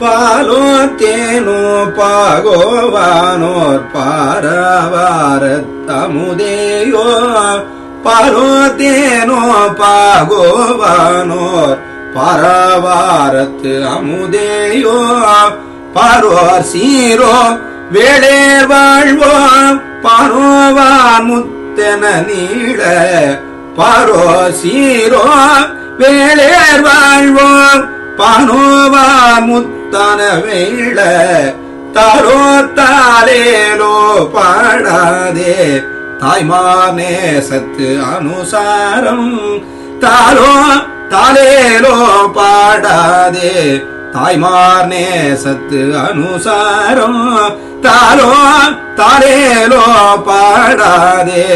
பாலோ தேனோ பாகோவானோர் பாரவாரத்தமுதேயோ பாலோ தேனோ பாகோவானோர் பரவாரத்து அமுதேயோ பாரோர் zero வேளேர் வாழ்வோ பாரோவான் முத்தன நீள borrow zero வேளேர் வாழ்வோ பானோவா முத்தன வெள்ள தாரோ தாலேலோ பாடாதே. தாய்மார் நேசத்து அனுசாரம் தாரோ தாலேலோ பாடாதே. தாய்மார் நேசத்து அனுசாரம் தாரோ தாலேலோ பாடாதே.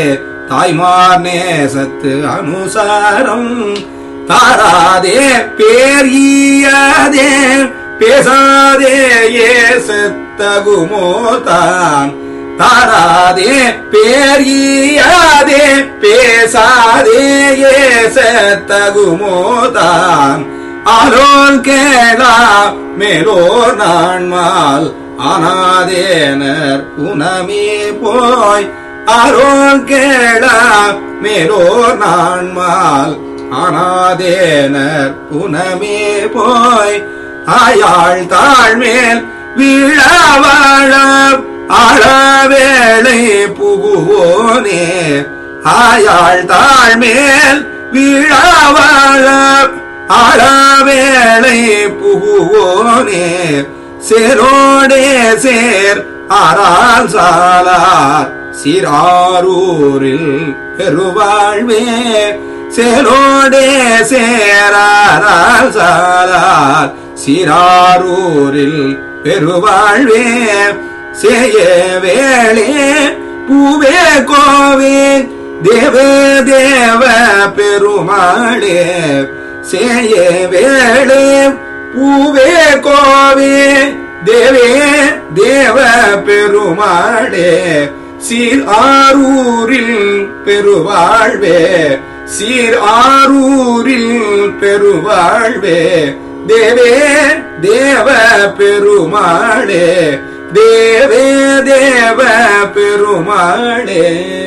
தாய்மார் நேசத்து அனுசாரம் தாராதே பேர் ஈயாதே பேசாதே ஏசத்தகுமோ தான் தாராதே பேர் ஈயாதே பேசாதே ஏசத்தகுமோ தான் ஆரோன் கேளா மேலோர் நான்மால் ஆனாதேனர் புனமே போய். அருள் கேளா மேலோர் நான்மால் ஆனாதேனர் புனமே போய் ஆயாள் தாழ்மேல் விழாவாழ ஆழவேளை புகுவோனே ஆயாள் தாழ்மேல் விழாவாழ ஆழவேளை புகுவோனே சேரோடே சேர் ஆறால் சாலார். சிறாரூரில் பெருவாழ்வே சேலோடே சேராரால் சாரார் சிறாரூரில் பெருவாழ்வே சேய வேளே பூவே கோவே தேவ தேவ பெருமாளே சேய வேளே பூவே கோவே தேவே தேவ பெருமாளே சீர் ஆரூரில் பெருவாழ்வே சீர் ஆரூரில் பெருவாழ்வே. தேவே தேவ பெருமாளே. தேவே தேவ பெருமாளே.